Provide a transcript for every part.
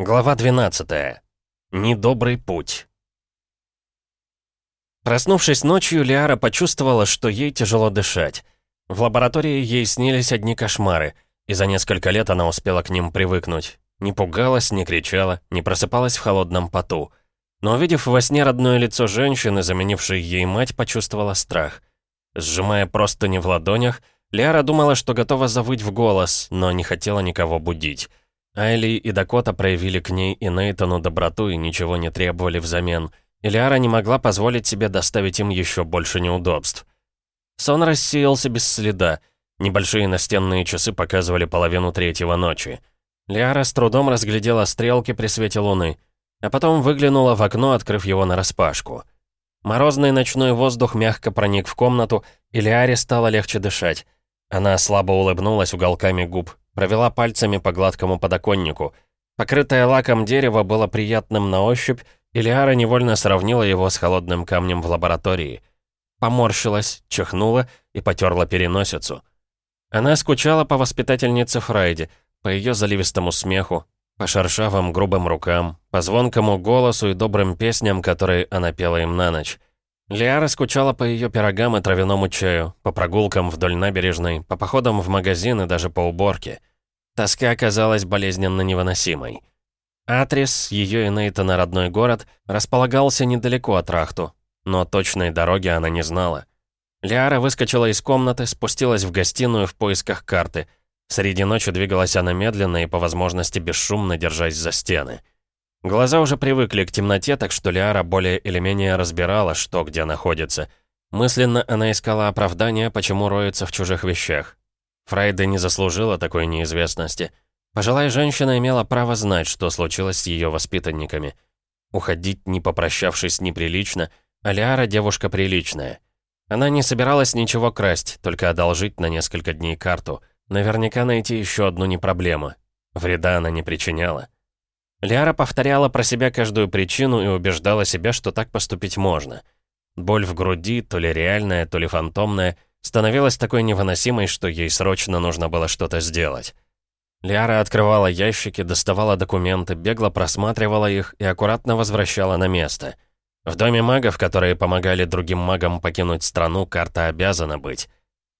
Глава 12. Недобрый путь. Проснувшись ночью, Лиара почувствовала, что ей тяжело дышать. В лаборатории ей снились одни кошмары, и за несколько лет она успела к ним привыкнуть. Не пугалась, не кричала, не просыпалась в холодном поту. Но увидев во сне родное лицо женщины, заменившей ей мать, почувствовала страх. Сжимая простыни в ладонях, Лиара думала, что готова завыть в голос, но не хотела никого будить. Айли и Дакота проявили к ней и Нейтану доброту и ничего не требовали взамен. Илиара не могла позволить себе доставить им еще больше неудобств. Сон рассеялся без следа. Небольшие настенные часы показывали половину третьего ночи. Лиара с трудом разглядела стрелки при свете луны, а потом выглянула в окно, открыв его нараспашку. Морозный ночной воздух мягко проник в комнату, и Лиаре стало легче дышать. Она слабо улыбнулась уголками губ, провела пальцами по гладкому подоконнику. Покрытое лаком дерево было приятным на ощупь, и Лиара невольно сравнила его с холодным камнем в лаборатории. Поморщилась, чихнула и потерла переносицу. Она скучала по воспитательнице Фрайде, по ее заливистому смеху, по шершавым грубым рукам, по звонкому голосу и добрым песням, которые она пела им на ночь. Лиара скучала по ее пирогам и травяному чаю, по прогулкам вдоль набережной, по походам в магазин и даже по уборке. Тоска оказалась болезненно невыносимой. Атрис, ее и Нейтана родной город, располагался недалеко от Рахту, но точной дороги она не знала. Лиара выскочила из комнаты, спустилась в гостиную в поисках карты. Среди ночи двигалась она медленно и по возможности бесшумно держась за стены. Глаза уже привыкли к темноте, так что Лиара более или менее разбирала, что где находится. Мысленно она искала оправдания, почему роется в чужих вещах. Фрайда не заслужила такой неизвестности. Пожилая женщина имела право знать, что случилось с ее воспитанниками. Уходить, не попрощавшись, неприлично, а Лиара девушка приличная. Она не собиралась ничего красть, только одолжить на несколько дней карту. Наверняка найти еще одну не проблема. Вреда она не причиняла. Лиара повторяла про себя каждую причину и убеждала себя, что так поступить можно. Боль в груди, то ли реальная, то ли фантомная — становилась такой невыносимой, что ей срочно нужно было что-то сделать. Лиара открывала ящики, доставала документы, бегло просматривала их и аккуратно возвращала на место. В доме магов, которые помогали другим магам покинуть страну, карта обязана быть.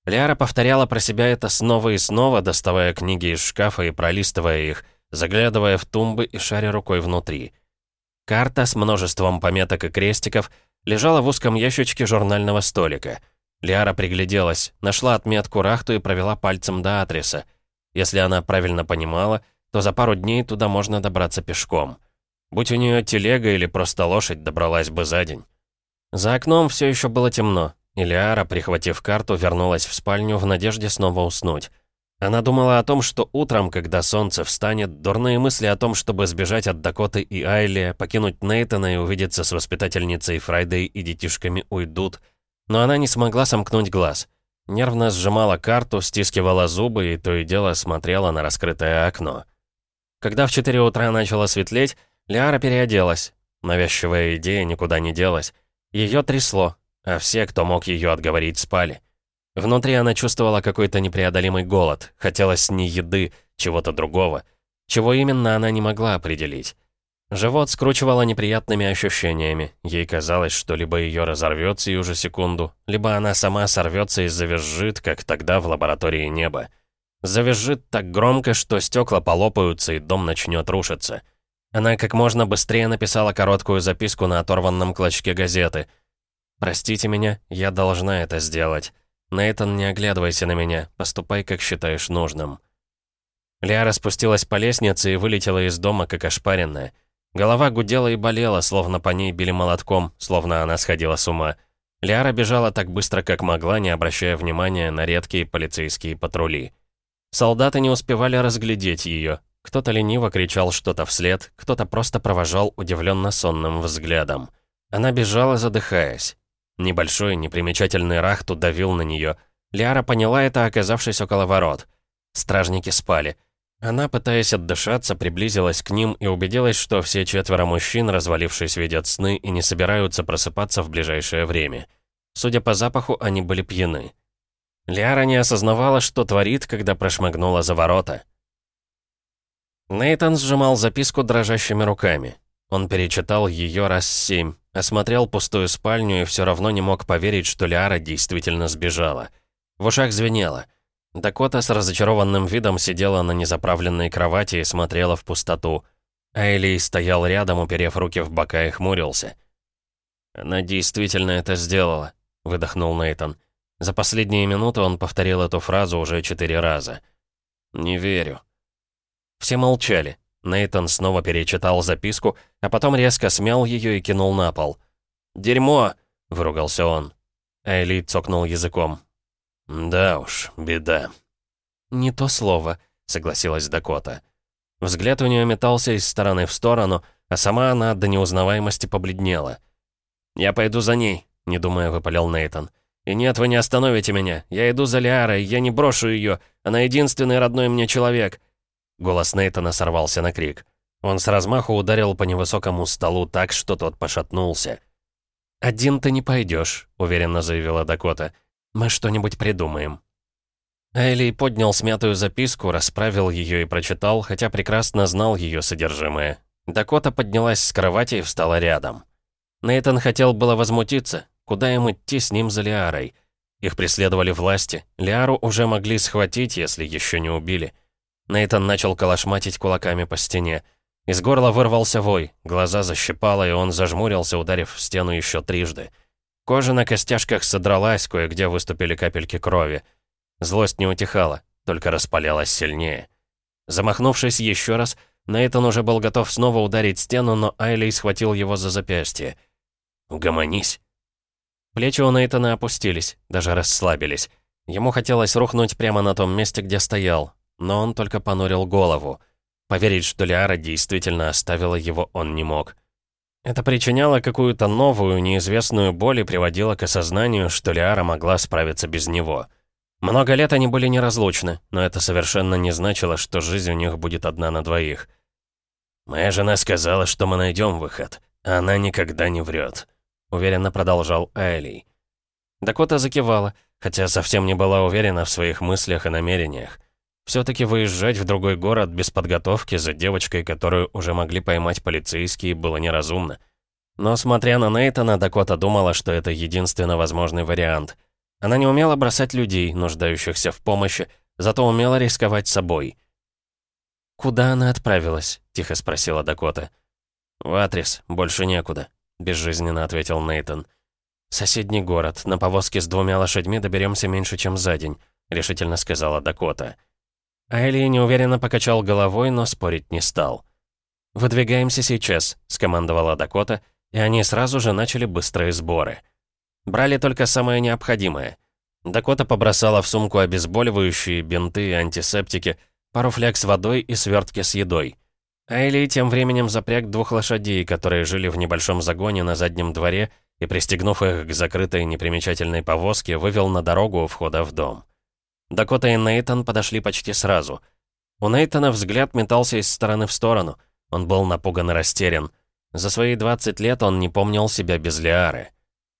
Лиара повторяла про себя это снова и снова, доставая книги из шкафа и пролистывая их, заглядывая в тумбы и шаря рукой внутри. Карта с множеством пометок и крестиков лежала в узком ящичке журнального столика — Лиара пригляделась, нашла отметку Рахту и провела пальцем до адреса. Если она правильно понимала, то за пару дней туда можно добраться пешком. Будь у нее телега или просто лошадь, добралась бы за день. За окном все еще было темно, и Лиара, прихватив карту, вернулась в спальню в надежде снова уснуть. Она думала о том, что утром, когда солнце встанет, дурные мысли о том, чтобы сбежать от Дакоты и Айли, покинуть Нейтана и увидеться с воспитательницей Фрайдой и детишками уйдут — но она не смогла сомкнуть глаз. Нервно сжимала карту, стискивала зубы и то и дело смотрела на раскрытое окно. Когда в 4 утра начало светлеть, Лиара переоделась. Навязчивая идея никуда не делась. Ее трясло, а все, кто мог ее отговорить, спали. Внутри она чувствовала какой-то непреодолимый голод. Хотелось не еды, чего-то другого. Чего именно она не могла определить. Живот скручивало неприятными ощущениями. Ей казалось, что либо ее разорвет сию же секунду, либо она сама сорвется и завизжит, как тогда в лаборатории неба. Завизжит так громко, что стекла полопаются и дом начнет рушиться. Она как можно быстрее написала короткую записку на оторванном клочке газеты. «Простите меня, я должна это сделать. Нейтан, не оглядывайся на меня, поступай, как считаешь нужным». Лиара спустилась по лестнице и вылетела из дома, как ошпаренная. Голова гудела и болела, словно по ней били молотком, словно она сходила с ума. Лиара бежала так быстро, как могла, не обращая внимания на редкие полицейские патрули. Солдаты не успевали разглядеть ее. Кто-то лениво кричал что-то вслед, кто-то просто провожал удивленно сонным взглядом. Она бежала, задыхаясь. Небольшой, непримечательный рахт удавил на нее. Лиара поняла это, оказавшись около ворот. Стражники спали. Она, пытаясь отдышаться, приблизилась к ним и убедилась, что все четверо мужчин, развалившись, видят сны и не собираются просыпаться в ближайшее время. Судя по запаху, они были пьяны. Лиара не осознавала, что творит, когда прошмыгнула за ворота. Нейтан сжимал записку дрожащими руками. Он перечитал ее раз семь, осмотрел пустую спальню и все равно не мог поверить, что Лиара действительно сбежала. В ушах звенело. Дакота с разочарованным видом сидела на незаправленной кровати и смотрела в пустоту. Айли стоял рядом, уперев руки в бока и хмурился. «Она действительно это сделала», — выдохнул Нейтан. За последние минуты он повторил эту фразу уже четыре раза. «Не верю». Все молчали. Нейтон снова перечитал записку, а потом резко смял ее и кинул на пол. «Дерьмо!» — выругался он. Айли цокнул языком. «Да уж, беда». «Не то слово», — согласилась Дакота. Взгляд у нее метался из стороны в сторону, а сама она до неузнаваемости побледнела. «Я пойду за ней», — не думая, выпалил Нейтон. «И нет, вы не остановите меня. Я иду за Лиарой, я не брошу ее. Она единственный родной мне человек. Голос Нейтана сорвался на крик. Он с размаху ударил по невысокому столу так, что тот пошатнулся. «Один ты не пойдешь», — уверенно заявила Дакота. «Мы что-нибудь придумаем». Айли поднял смятую записку, расправил ее и прочитал, хотя прекрасно знал ее содержимое. Дакота поднялась с кровати и встала рядом. Нейтан хотел было возмутиться, куда им идти с ним за Лиарой. Их преследовали власти, Лиару уже могли схватить, если еще не убили. Нейтан начал колошматить кулаками по стене. Из горла вырвался вой, глаза защипало, и он зажмурился, ударив в стену еще трижды. Кожа на костяшках содралась, кое-где выступили капельки крови. Злость не утихала, только распалялась сильнее. Замахнувшись еще раз, Нейтан уже был готов снова ударить стену, но Айли схватил его за запястье. «Угомонись». Плечи у Нейтана опустились, даже расслабились. Ему хотелось рухнуть прямо на том месте, где стоял, но он только понурил голову. Поверить, что Лиара действительно оставила его, он не мог. Это причиняло какую-то новую, неизвестную боль и приводило к осознанию, что Лиара могла справиться без него. Много лет они были неразлучны, но это совершенно не значило, что жизнь у них будет одна на двоих. «Моя жена сказала, что мы найдем выход, а она никогда не врет», — уверенно продолжал Айли. Дакота закивала, хотя совсем не была уверена в своих мыслях и намерениях. Все-таки выезжать в другой город без подготовки за девочкой, которую уже могли поймать полицейские, было неразумно. Но, смотря на Нейтана, Дакота думала, что это единственно возможный вариант. Она не умела бросать людей, нуждающихся в помощи, зато умела рисковать собой. «Куда она отправилась?» — тихо спросила Дакота. «В Атрис, больше некуда», — безжизненно ответил Нейтан. «Соседний город. На повозке с двумя лошадьми доберемся меньше, чем за день», — решительно сказала Дакота. Айли неуверенно покачал головой, но спорить не стал. «Выдвигаемся сейчас», — скомандовала Дакота, и они сразу же начали быстрые сборы. Брали только самое необходимое. Дакота побросала в сумку обезболивающие, бинты и антисептики, пару фляг с водой и свертки с едой. Айли тем временем запряг двух лошадей, которые жили в небольшом загоне на заднем дворе, и, пристегнув их к закрытой непримечательной повозке, вывел на дорогу у входа в дом. Дакота и Нейтан подошли почти сразу. У Нейтана взгляд метался из стороны в сторону. Он был напуган и растерян. За свои 20 лет он не помнил себя без Лиары.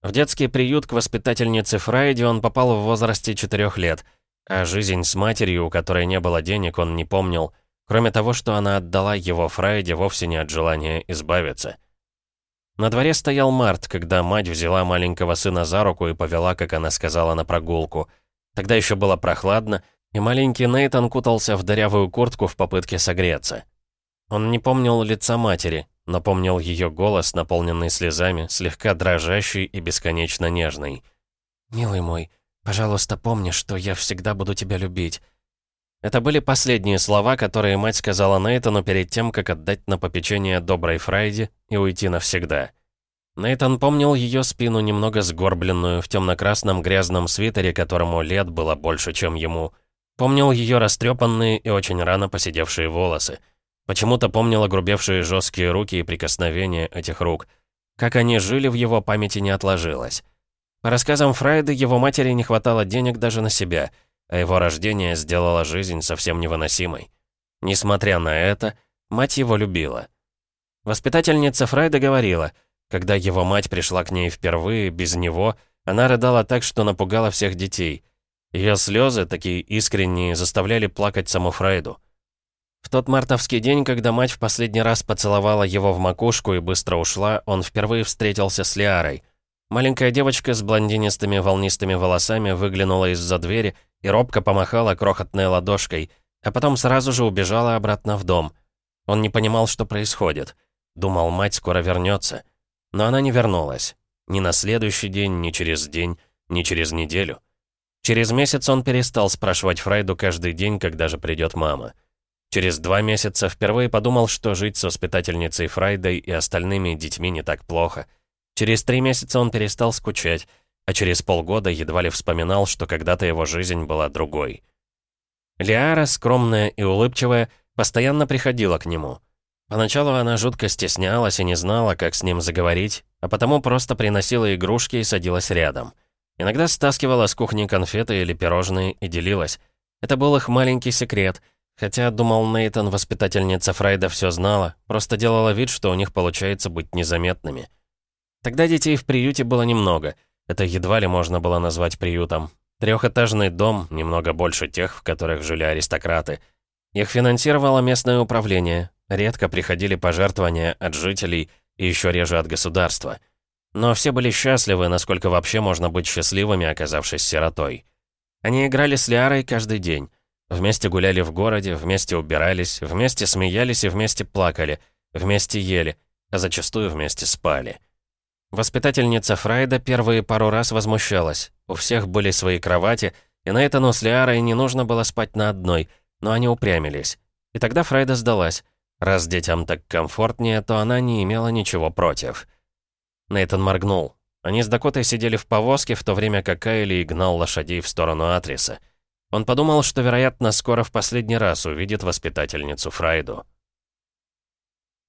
В детский приют к воспитательнице Фрайди он попал в возрасте 4 лет, а жизнь с матерью, у которой не было денег, он не помнил, кроме того, что она отдала его Фрайди вовсе не от желания избавиться. На дворе стоял март, когда мать взяла маленького сына за руку и повела, как она сказала, на прогулку — Тогда еще было прохладно, и маленький Нейтан кутался в дырявую куртку в попытке согреться. Он не помнил лица матери, но помнил ее голос, наполненный слезами, слегка дрожащий и бесконечно нежный. «Милый мой, пожалуйста, помни, что я всегда буду тебя любить». Это были последние слова, которые мать сказала Нейтану перед тем, как отдать на попечение доброй Фрайде и уйти навсегда. Нейтан помнил ее спину, немного сгорбленную, в темно-красном грязном свитере, которому лет было больше, чем ему. Помнил ее растрепанные и очень рано поседевшие волосы. Почему-то помнил огрубевшие жесткие руки и прикосновения этих рук. Как они жили, в его памяти не отложилось. По рассказам Фрайда, его матери не хватало денег даже на себя, а его рождение сделало жизнь совсем невыносимой. Несмотря на это, мать его любила. Воспитательница Фрайда говорила — когда его мать пришла к ней впервые, без него, она рыдала так, что напугала всех детей. Ее слезы, такие искренние, заставляли плакать саму Фрейду. В тот мартовский день, когда мать в последний раз поцеловала его в макушку и быстро ушла, он впервые встретился с Лиарой. Маленькая девочка с блондинистыми волнистыми волосами выглянула из-за двери и робко помахала крохотной ладошкой, а потом сразу же убежала обратно в дом. Он не понимал, что происходит. Думал, мать скоро вернется. Но она не вернулась. Ни на следующий день, ни через день, ни через неделю. Через месяц он перестал спрашивать Фрайду каждый день, когда же придет мама. Через два месяца впервые подумал, что жить с воспитательницей Фрайдой и остальными детьми не так плохо. Через три месяца он перестал скучать, а через полгода едва ли вспоминал, что когда-то его жизнь была другой. Лиара, скромная и улыбчивая, постоянно приходила к нему. Поначалу она жутко стеснялась и не знала, как с ним заговорить, а потому просто приносила игрушки и садилась рядом. Иногда стаскивала с кухни конфеты или пирожные и делилась. Это был их маленький секрет, хотя, думал Нейтон, воспитательница Фрайда все знала, просто делала вид, что у них получается быть незаметными. Тогда детей в приюте было немного. Это едва ли можно было назвать приютом. Трехэтажный дом, немного больше тех, в которых жили аристократы. Их финансировало местное управление. Редко приходили пожертвования от жителей и еще реже от государства. Но все были счастливы, насколько вообще можно быть счастливыми, оказавшись сиротой. Они играли с Лиарой каждый день. Вместе гуляли в городе, вместе убирались, вместе смеялись и вместе плакали, вместе ели, а зачастую вместе спали. Воспитательница Фрайда первые пару раз возмущалась. У всех были свои кровати, и на это с Лиарой не нужно было спать на одной, но они упрямились. И тогда Фрайда сдалась. Раз детям так комфортнее, то она не имела ничего против. Нейтан моргнул. Они с Дакотой сидели в повозке, в то время как Кайли гнал лошадей в сторону Атриса. Он подумал, что, вероятно, скоро в последний раз увидит воспитательницу Фрайду.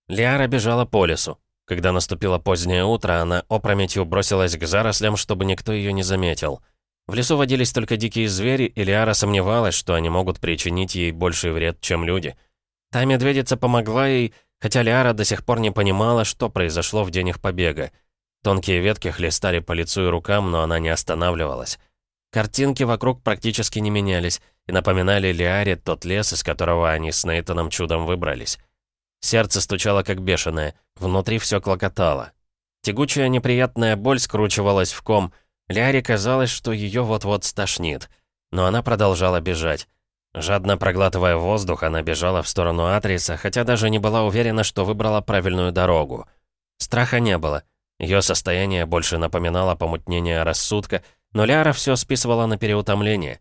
Лиара бежала по лесу. Когда наступило позднее утро, она опрометью бросилась к зарослям, чтобы никто ее не заметил. В лесу водились только дикие звери, и Лиара сомневалась, что они могут причинить ей больший вред, чем люди. Та медведица помогла ей, хотя Лиара до сих пор не понимала, что произошло в день их побега. Тонкие ветки хлестали по лицу и рукам, но она не останавливалась. Картинки вокруг практически не менялись и напоминали Лиаре тот лес, из которого они с Нейтаном чудом выбрались. Сердце стучало как бешеное, внутри все клокотало. Тягучая неприятная боль скручивалась в ком. Лиаре казалось, что ее вот-вот стошнит. Но она продолжала бежать. Жадно проглатывая воздух, она бежала в сторону Атриса, хотя даже не была уверена, что выбрала правильную дорогу. Страха не было. Ее состояние больше напоминало помутнение рассудка, но Ляра все списывала на переутомление.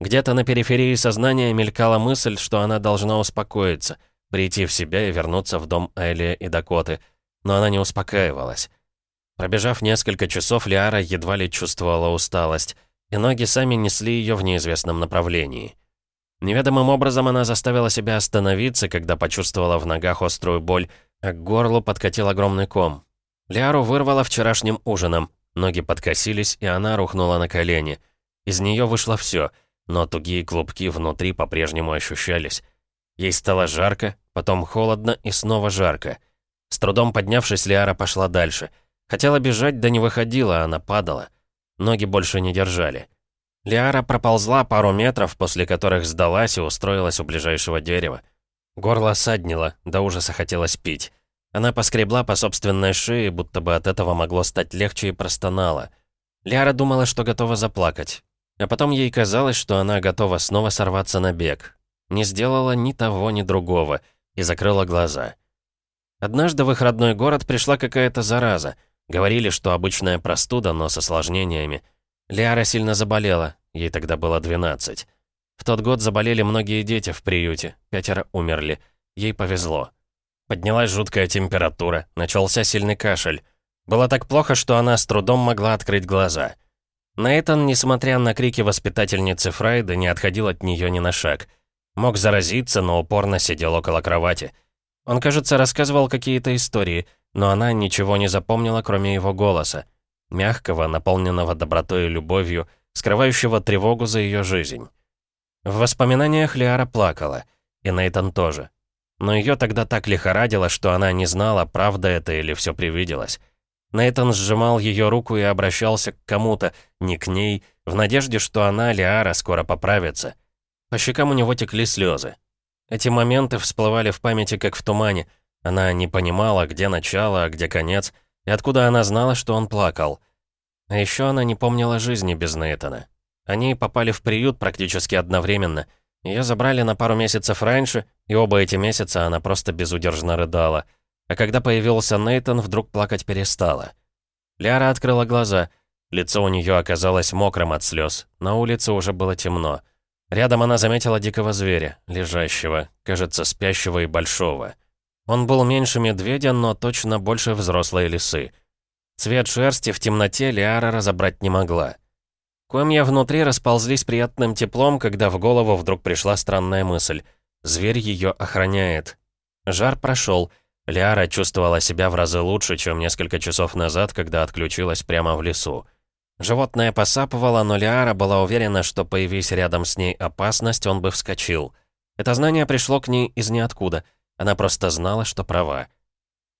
Где-то на периферии сознания мелькала мысль, что она должна успокоиться, прийти в себя и вернуться в дом Элия и Дакоты, но она не успокаивалась. Пробежав несколько часов, Лиара едва ли чувствовала усталость, и ноги сами несли ее в неизвестном направлении. Неведомым образом она заставила себя остановиться, когда почувствовала в ногах острую боль, а к горлу подкатил огромный ком. Лиару вырвало вчерашним ужином, ноги подкосились, и она рухнула на колени. Из нее вышло все, но тугие клубки внутри по-прежнему ощущались. Ей стало жарко, потом холодно и снова жарко. С трудом поднявшись, Лиара пошла дальше. Хотела бежать, да не выходила, она падала. Ноги больше не держали. Лиара проползла пару метров, после которых сдалась и устроилась у ближайшего дерева. Горло саднило, до ужаса хотелось пить. Она поскребла по собственной шее, будто бы от этого могло стать легче и простонала. Ляра думала, что готова заплакать. А потом ей казалось, что она готова снова сорваться на бег. Не сделала ни того, ни другого и закрыла глаза. Однажды в их родной город пришла какая-то зараза. Говорили, что обычная простуда, но с осложнениями. Лиара сильно заболела, ей тогда было 12. В тот год заболели многие дети в приюте, пятеро умерли. Ей повезло. Поднялась жуткая температура, начался сильный кашель. Было так плохо, что она с трудом могла открыть глаза. Нейтан, несмотря на крики воспитательницы Фрайда, не отходил от нее ни на шаг. Мог заразиться, но упорно сидел около кровати. Он, кажется, рассказывал какие-то истории, но она ничего не запомнила, кроме его голоса. Мягкого, наполненного добротой и любовью, скрывающего тревогу за ее жизнь. В воспоминаниях Лиара плакала, и Нейтан тоже. Но ее тогда так лихорадило, что она не знала, правда это или все привиделось. Нейтан сжимал ее руку и обращался к кому-то, не к ней, в надежде, что она, Лиара, скоро поправится. По щекам у него текли слезы. Эти моменты всплывали в памяти как в тумане. Она не понимала, где начало, а где конец, и откуда она знала, что он плакал. А еще она не помнила жизни без Нейтана. Они попали в приют практически одновременно. Ее забрали на пару месяцев раньше, и оба эти месяца она просто безудержно рыдала. А когда появился Нейтан, вдруг плакать перестала. Ляра открыла глаза. Лицо у нее оказалось мокрым от слез. На улице уже было темно. Рядом она заметила дикого зверя, лежащего, кажется, спящего и большого. Он был меньше медведя, но точно больше взрослой лисы. Цвет шерсти в темноте Лиара разобрать не могла. Комья внутри расползлись приятным теплом, когда в голову вдруг пришла странная мысль. Зверь ее охраняет. Жар прошел. Лиара чувствовала себя в разы лучше, чем несколько часов назад, когда отключилась прямо в лесу. Животное посапывало, но Лиара была уверена, что появись рядом с ней опасность, он бы вскочил. Это знание пришло к ней из ниоткуда. Она просто знала, что права.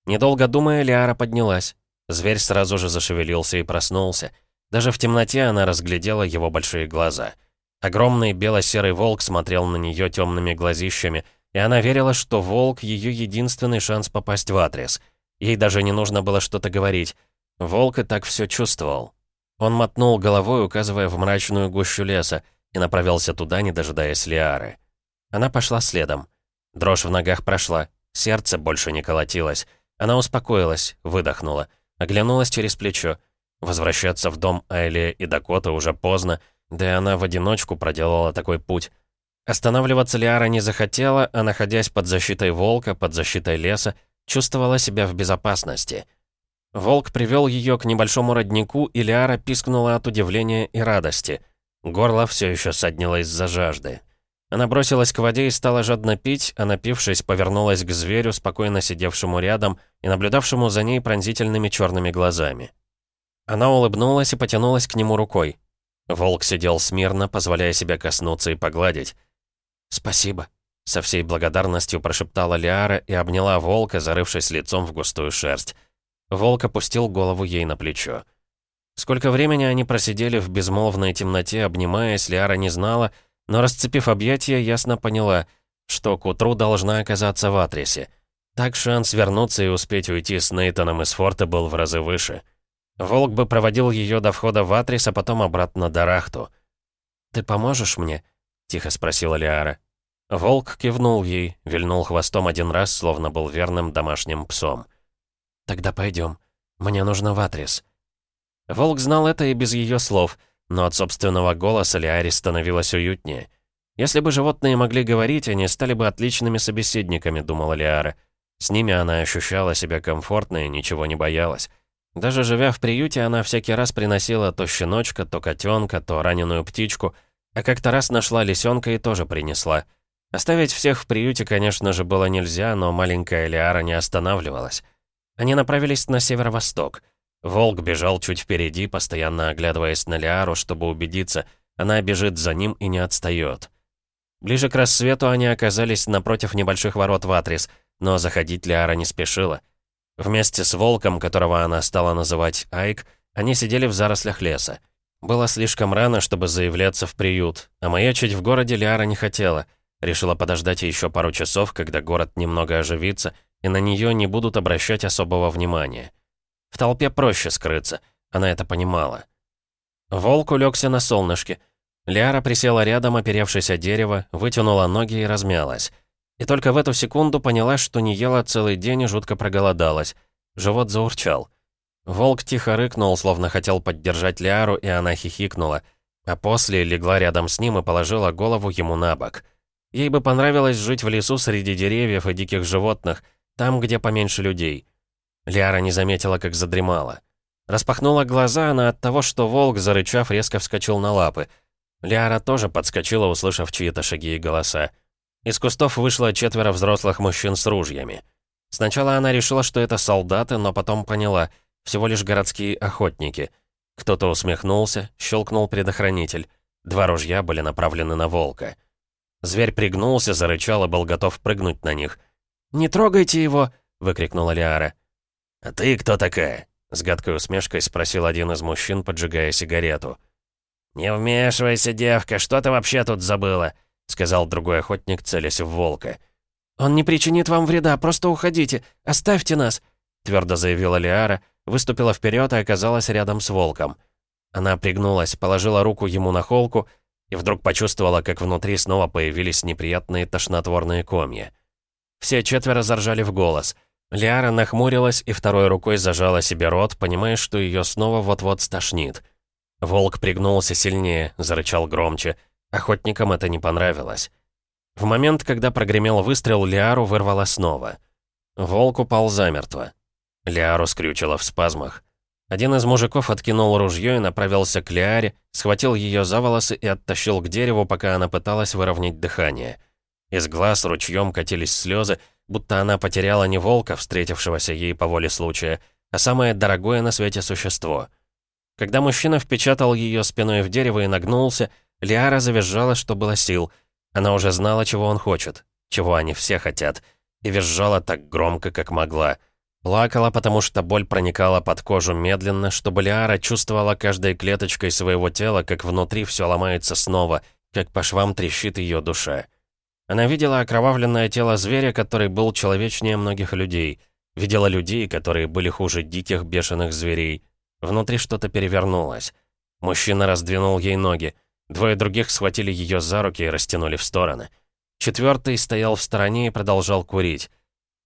Недолго думая, Лиара поднялась. Зверь сразу же зашевелился и проснулся. Даже в темноте она разглядела его большие глаза. Огромный бело-серый волк смотрел на нее темными глазищами, и она верила, что волк — ее единственный шанс попасть в адрес. Ей даже не нужно было что-то говорить. Волк и так все чувствовал. Он мотнул головой, указывая в мрачную гущу леса, и направился туда, не дожидаясь Лиары. Она пошла следом. Дрожь в ногах прошла, сердце больше не колотилось. Она успокоилась, выдохнула, оглянулась через плечо. Возвращаться в дом Айли и Дакота уже поздно, да и она в одиночку проделала такой путь. Останавливаться Лиара не захотела, а находясь под защитой волка, под защитой леса, чувствовала себя в безопасности — Волк привел ее к небольшому роднику, и Лиара пискнула от удивления и радости. Горло все еще соднило из-за жажды. Она бросилась к воде и стала жадно пить, а напившись, повернулась к зверю, спокойно сидевшему рядом и наблюдавшему за ней пронзительными черными глазами. Она улыбнулась и потянулась к нему рукой. Волк сидел смирно, позволяя себе коснуться и погладить. «Спасибо», — со всей благодарностью прошептала Лиара и обняла волка, зарывшись лицом в густую шерсть. Волк опустил голову ей на плечо. Сколько времени они просидели в безмолвной темноте, обнимаясь, Лиара не знала, но, расцепив объятия, ясно поняла, что к утру должна оказаться в Атресе. Так шанс вернуться и успеть уйти с Нейтаном из форта был в разы выше. Волк бы проводил ее до входа в Атрис, а потом обратно до Рахту. «Ты поможешь мне?» — тихо спросила Лиара. Волк кивнул ей, вильнул хвостом один раз, словно был верным домашним псом. «Тогда пойдем. Мне нужно в адрес». Волк знал это и без ее слов, но от собственного голоса Лиаре становилось уютнее. Если бы животные могли говорить, они стали бы отличными собеседниками, думала Лиара. С ними она ощущала себя комфортно и ничего не боялась. Даже живя в приюте, она всякий раз приносила то щеночка, то котенка, то раненую птичку, а как-то раз нашла лисенка и тоже принесла. Оставить всех в приюте, конечно же, было нельзя, но маленькая Лиара не останавливалась. Они направились на северо-восток. Волк бежал чуть впереди, постоянно оглядываясь на Лиару, чтобы убедиться, она бежит за ним и не отстает. Ближе к рассвету они оказались напротив небольших ворот в Атрис, но заходить Лиара не спешила. Вместе с волком, которого она стала называть Айк, они сидели в зарослях леса. Было слишком рано, чтобы заявляться в приют, а маячить в городе Лиара не хотела. Решила подождать еще пару часов, когда город немного оживится, и на нее не будут обращать особого внимания. В толпе проще скрыться, она это понимала. Волк улегся на солнышке. Лиара присела рядом, оперевшись о дерево, вытянула ноги и размялась. И только в эту секунду поняла, что не ела целый день и жутко проголодалась. Живот заурчал. Волк тихо рыкнул, словно хотел поддержать Лиару, и она хихикнула. А после легла рядом с ним и положила голову ему на бок. Ей бы понравилось жить в лесу среди деревьев и диких животных — там, где поменьше людей. Лиара не заметила, как задремала. Распахнула глаза она от того, что волк, зарычав, резко вскочил на лапы. Лиара тоже подскочила, услышав чьи-то шаги и голоса. Из кустов вышло четверо взрослых мужчин с ружьями. Сначала она решила, что это солдаты, но потом поняла, всего лишь городские охотники. Кто-то усмехнулся, щелкнул предохранитель. Два ружья были направлены на волка. Зверь пригнулся, зарычал и был готов прыгнуть на них. «Не трогайте его!» — выкрикнула Лиара. «А ты кто такая?» — с гадкой усмешкой спросил один из мужчин, поджигая сигарету. «Не вмешивайся, девка, что ты вообще тут забыла?» сказал другой охотник, целясь в волка. «Он не причинит вам вреда, просто уходите, оставьте нас», твердо заявила Лиара, выступила вперед и оказалась рядом с волком. Она пригнулась, положила руку ему на холку и вдруг почувствовала, как внутри снова появились неприятные тошнотворные комья. Все четверо заржали в голос. Лиара нахмурилась и второй рукой зажала себе рот, понимая, что ее снова вот-вот стошнит. Волк пригнулся сильнее, зарычал громче. Охотникам это не понравилось. В момент, когда прогремел выстрел, Лиару вырвало снова. Волк упал замертво. Лиару скрючило в спазмах. Один из мужиков откинул ружье и направился к Лиаре, схватил ее за волосы и оттащил к дереву, пока она пыталась выровнять дыхание. Из глаз ручьем катились слезы, будто она потеряла не волка, встретившегося ей по воле случая, а самое дорогое на свете существо. Когда мужчина впечатал ее спиной в дерево и нагнулся, Лиара завизжала, что было сил. Она уже знала, чего он хочет, чего они все хотят, и визжала так громко, как могла. Плакала, потому что боль проникала под кожу медленно, чтобы Лиара чувствовала каждой клеточкой своего тела, как внутри все ломается снова, как по швам трещит ее душа. Она видела окровавленное тело зверя, который был человечнее многих людей. Видела людей, которые были хуже диких бешеных зверей. Внутри что-то перевернулось. Мужчина раздвинул ей ноги. Двое других схватили ее за руки и растянули в стороны. Четвертый стоял в стороне и продолжал курить.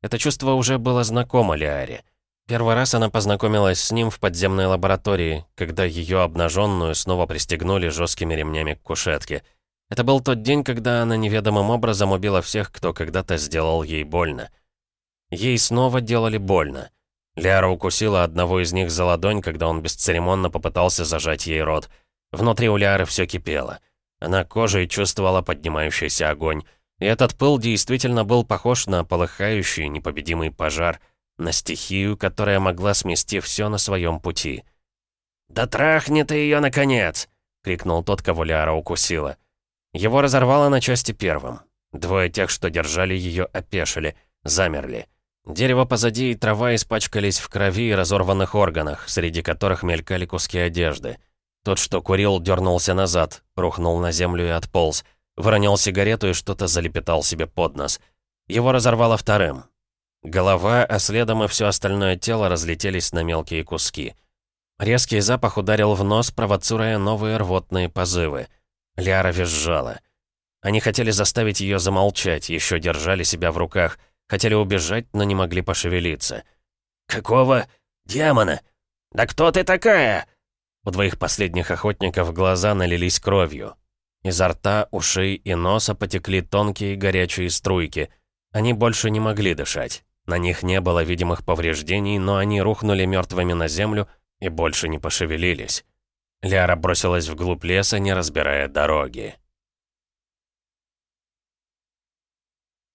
Это чувство уже было знакомо Лиаре. Первый раз она познакомилась с ним в подземной лаборатории, когда ее обнаженную снова пристегнули жесткими ремнями к кушетке — это был тот день, когда она неведомым образом убила всех, кто когда-то сделал ей больно. Ей снова делали больно. Ляра укусила одного из них за ладонь, когда он бесцеремонно попытался зажать ей рот. Внутри у Ляры все кипело. Она кожей чувствовала поднимающийся огонь. И этот пыл действительно был похож на полыхающий непобедимый пожар, на стихию, которая могла смести все на своем пути. «Да трахни ты ее, наконец!» — крикнул тот, кого Ляра укусила. Его разорвало на части первым. Двое тех, что держали ее, опешили, замерли. Дерево позади и трава испачкались в крови и разорванных органах, среди которых мелькали куски одежды. Тот, что курил, дернулся назад, рухнул на землю и отполз. Выронил сигарету и что-то залепетал себе под нос. Его разорвало вторым. Голова, а следом и все остальное тело разлетелись на мелкие куски. Резкий запах ударил в нос, провоцируя новые рвотные позывы. Ляра визжала. Они хотели заставить ее замолчать, еще держали себя в руках, хотели убежать, но не могли пошевелиться. «Какого демона? Да кто ты такая?» У двоих последних охотников глаза налились кровью. Изо рта, ушей и носа потекли тонкие горячие струйки. Они больше не могли дышать. На них не было видимых повреждений, но они рухнули мертвыми на землю и больше не пошевелились. Ляра бросилась вглубь леса, не разбирая дороги.